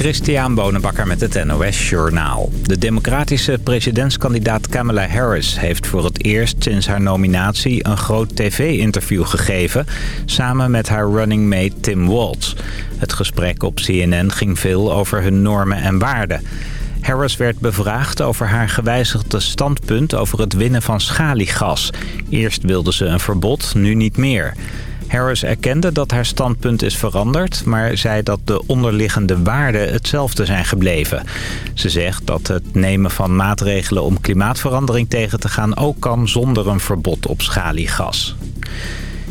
Christian Bonenbakker met het NOS Journaal. De democratische presidentskandidaat Kamala Harris heeft voor het eerst sinds haar nominatie een groot tv-interview gegeven... samen met haar running mate Tim Walz. Het gesprek op CNN ging veel over hun normen en waarden. Harris werd bevraagd over haar gewijzigde standpunt over het winnen van schaliegas. Eerst wilde ze een verbod, nu niet meer. Harris erkende dat haar standpunt is veranderd... maar zei dat de onderliggende waarden hetzelfde zijn gebleven. Ze zegt dat het nemen van maatregelen om klimaatverandering tegen te gaan... ook kan zonder een verbod op schaliegas.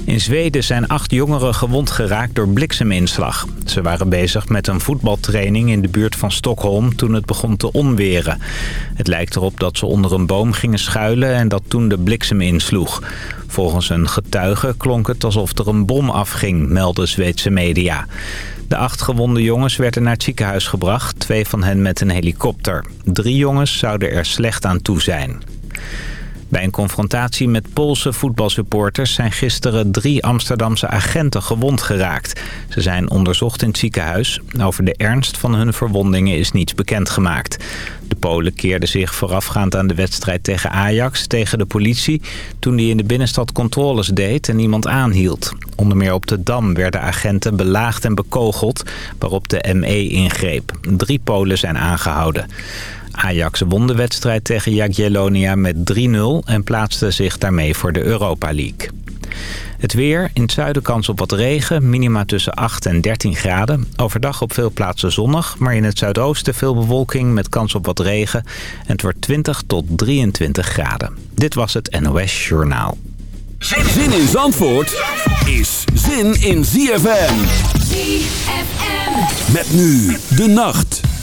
In Zweden zijn acht jongeren gewond geraakt door blikseminslag. Ze waren bezig met een voetbaltraining in de buurt van Stockholm toen het begon te onweren. Het lijkt erop dat ze onder een boom gingen schuilen en dat toen de bliksem insloeg. Volgens een getuige klonk het alsof er een bom afging, melden Zweedse media. De acht gewonde jongens werden naar het ziekenhuis gebracht, twee van hen met een helikopter. Drie jongens zouden er slecht aan toe zijn. Bij een confrontatie met Poolse voetbalsupporters zijn gisteren drie Amsterdamse agenten gewond geraakt. Ze zijn onderzocht in het ziekenhuis. Over de ernst van hun verwondingen is niets bekendgemaakt. De Polen keerden zich voorafgaand aan de wedstrijd tegen Ajax tegen de politie... toen die in de binnenstad controles deed en iemand aanhield. Onder meer op de Dam werden agenten belaagd en bekogeld... waarop de ME ingreep. Drie Polen zijn aangehouden. Ajax won de wedstrijd tegen Jagiellonia met 3-0 en plaatste zich daarmee voor de Europa League. Het weer, in het zuiden kans op wat regen, minima tussen 8 en 13 graden. Overdag op veel plaatsen zonnig, maar in het zuidoosten veel bewolking met kans op wat regen. En het wordt 20 tot 23 graden. Dit was het NOS Journaal. Zin in Zandvoort is zin in ZFM. ZFM. Met nu de nacht.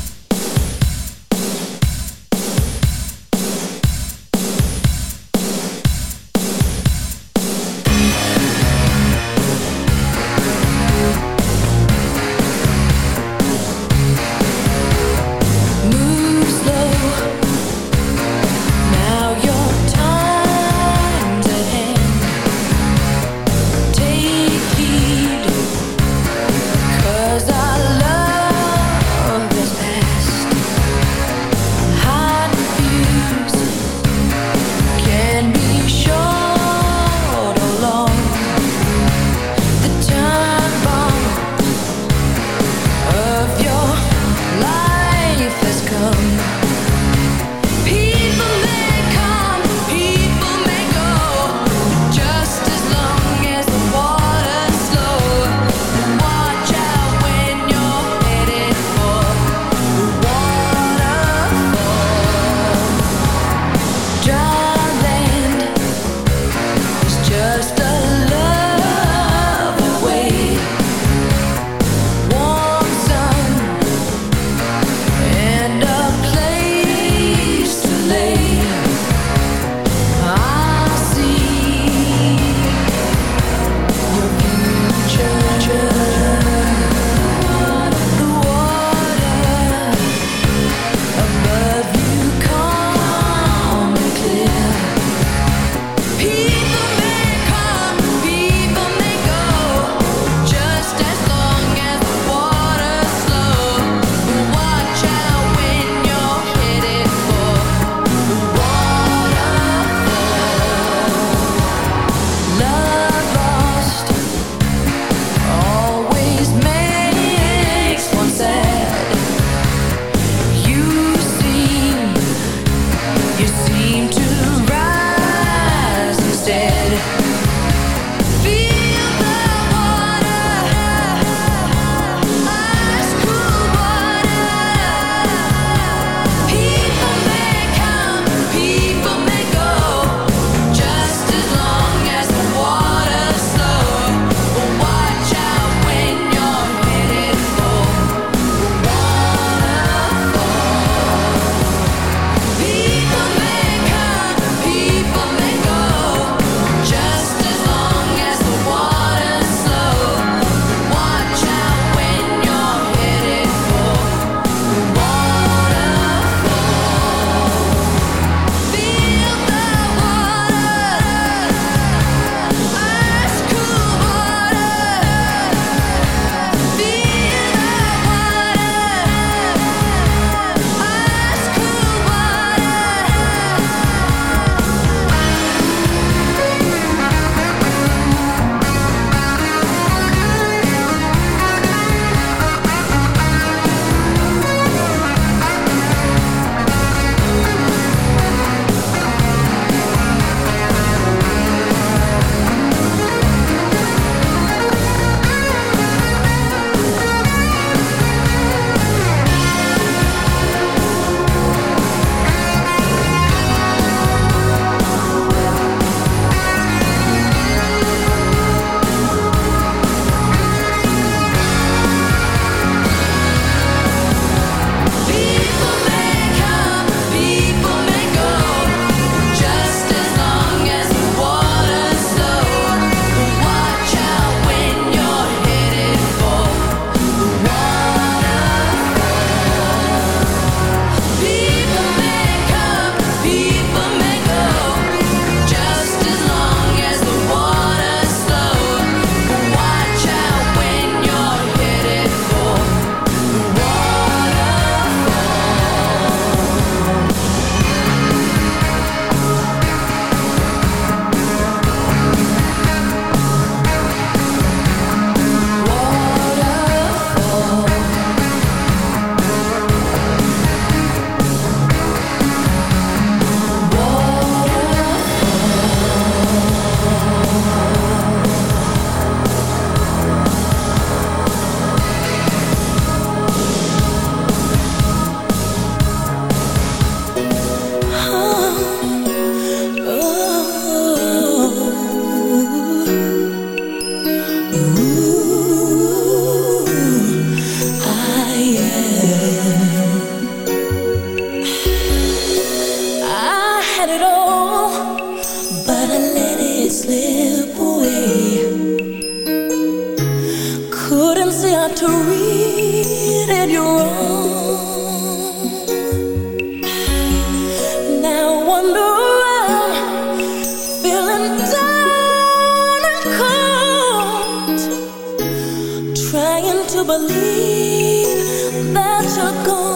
Dat that you're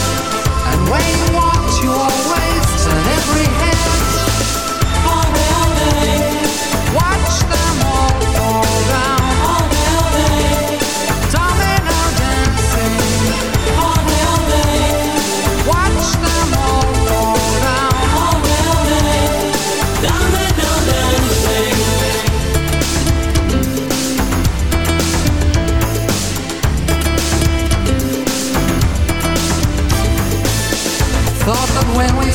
When you walked, you always turn every head.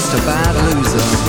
just a bad loser.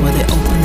where they open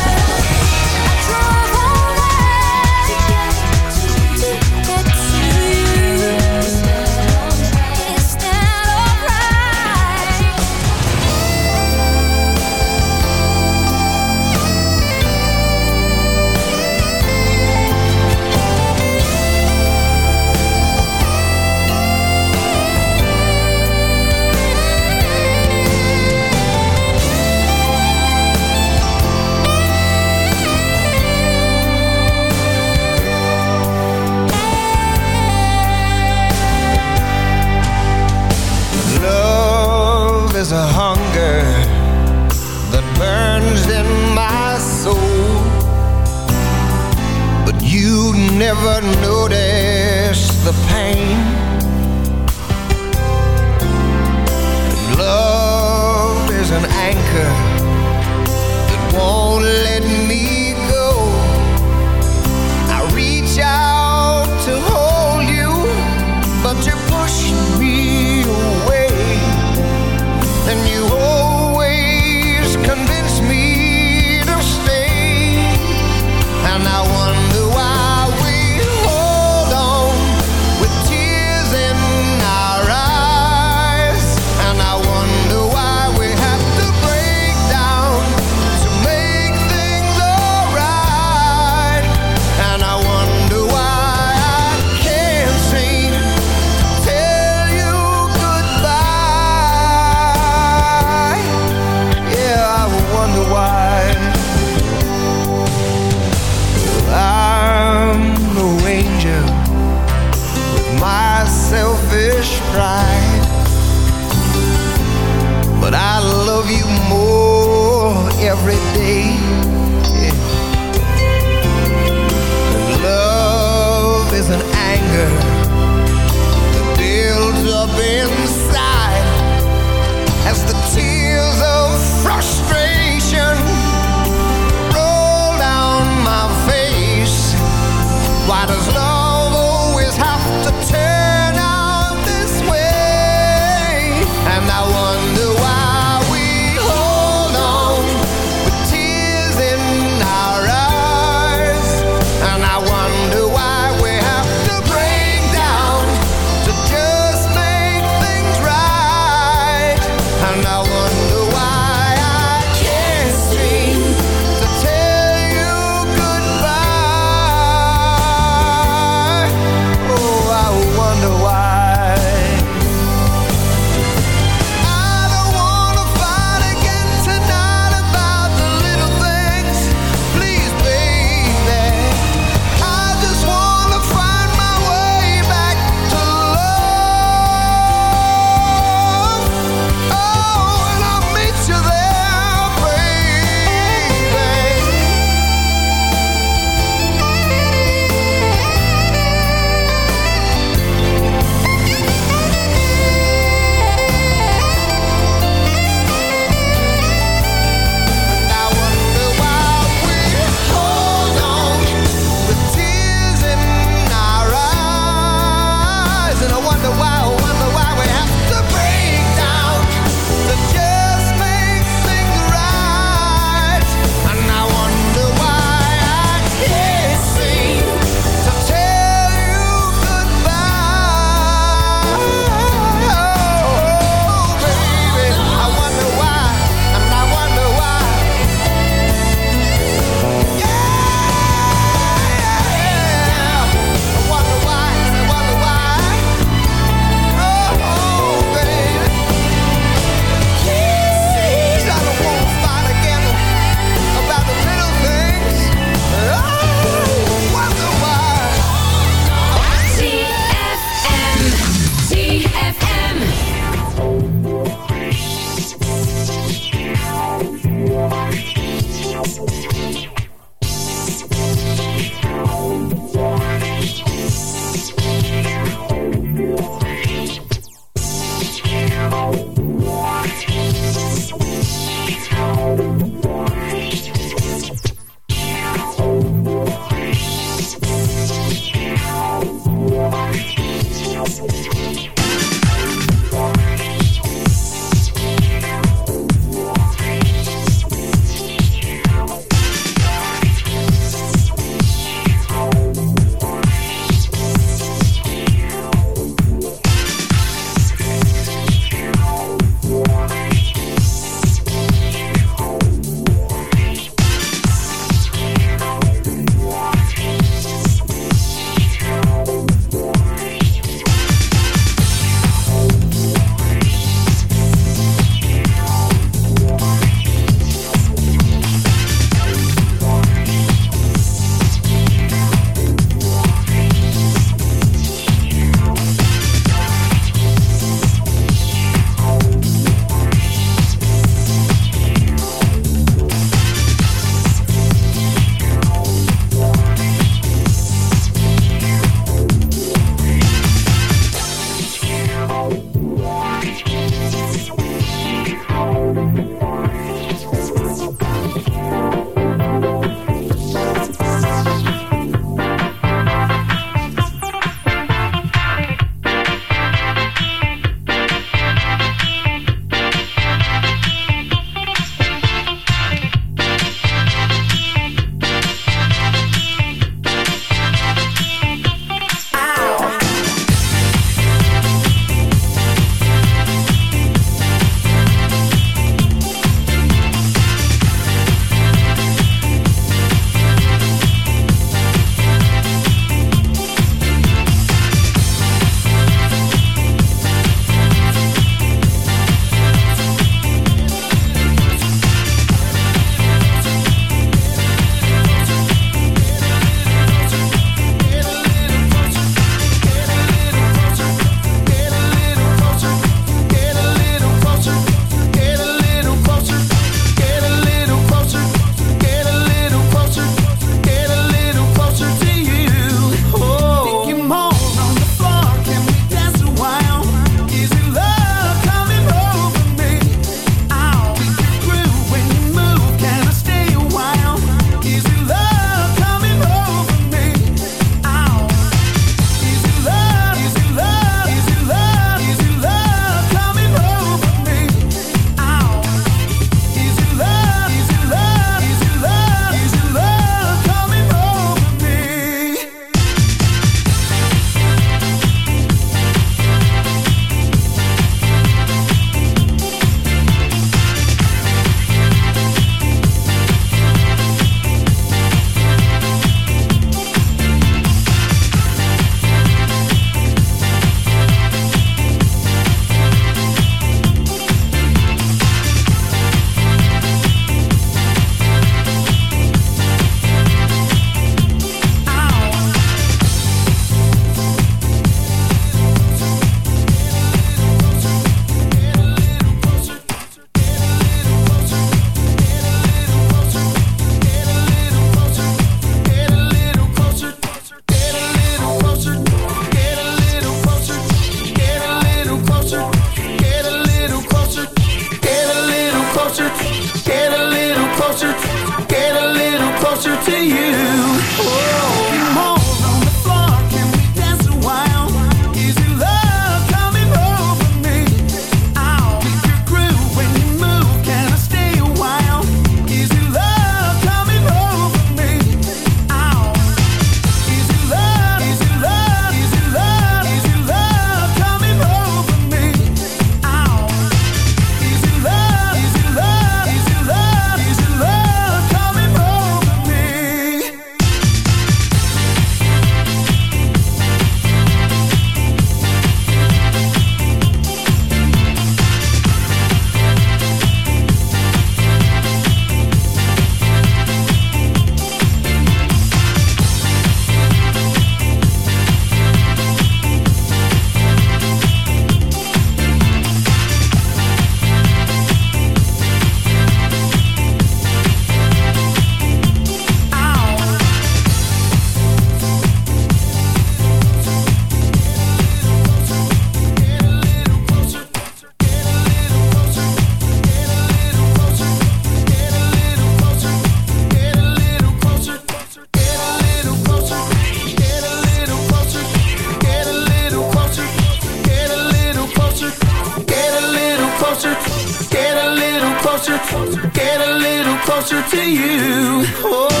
closer to you. Oh.